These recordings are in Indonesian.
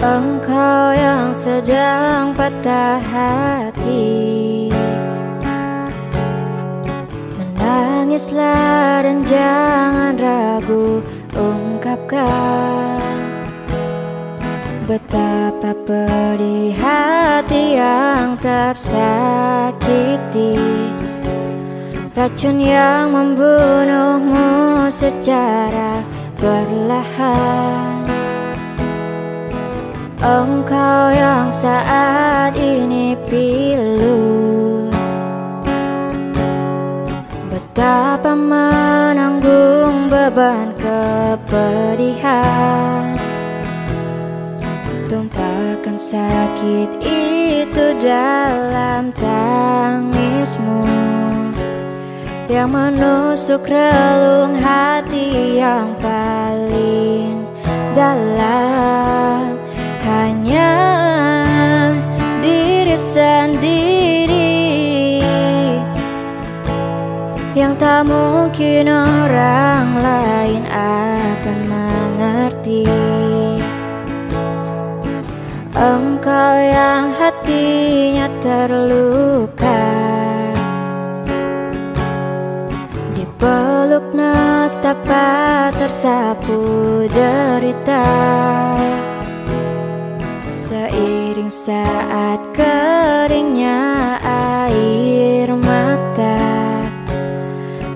Engkau yang sedang patah hati. Menangislah dan jangan ragu ungkapkan Betapa pedih hati yang tersakiti. Racun yang membunuhmu secara perlahan Engkau yang saat ini pilu. Betapa menanggung beban kepedihan. Tumpahkan sakit itu dalam tangismu. Yang menusuk relung hati yang paling dalam sendiri Yang tak mungkin orang lain akan mengerti. Engkau yang hatinya terluka. Dipeluk nestapa tersapu derita Seiring saat keringnya air mata.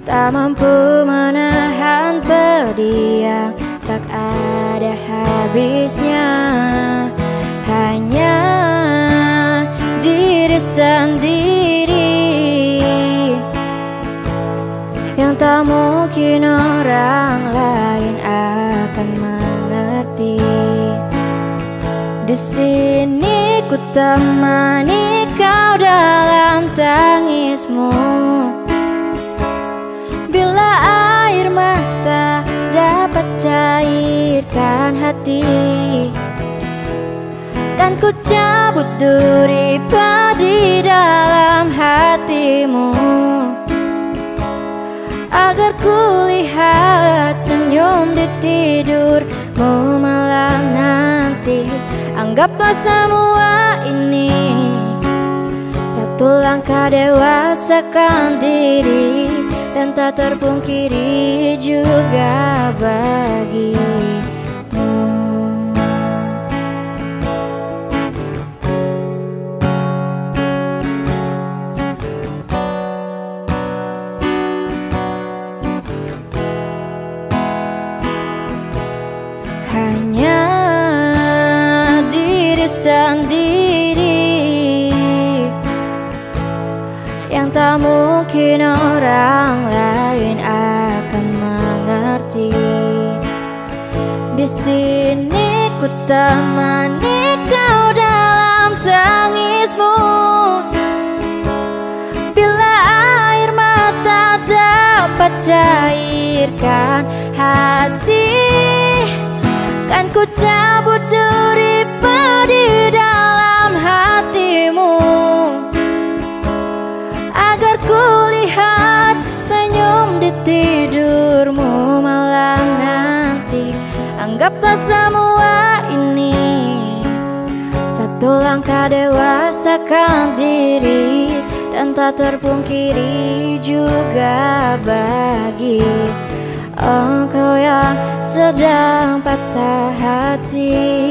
Tak mampu menahan pedih tak ada habisnya. Hanya diri sendiri Yang tak mungkin orang lain akan mengerti. Di sini ku temani kau dalam tangismu. Bila air mata dapat cairkan hati Kan ku cabut duri di dalam hatimu. Agar ku lihat senyum di tidurmu malam nanti Anggaplah semua ini Satu langkah dewasakan diri Dan tak terpungkiri juga bagimu sendiri. Yang tak mungkin orang lain akan mengerti. Di sini ku temani kau dalam tangismu. Bila air mata dapat cairkan hati Kan ku cabut Anggaplah semua ini Satu langkah dewasakan diri Dan tak terpungkiri juga bagi Engkau yang sedang patah hati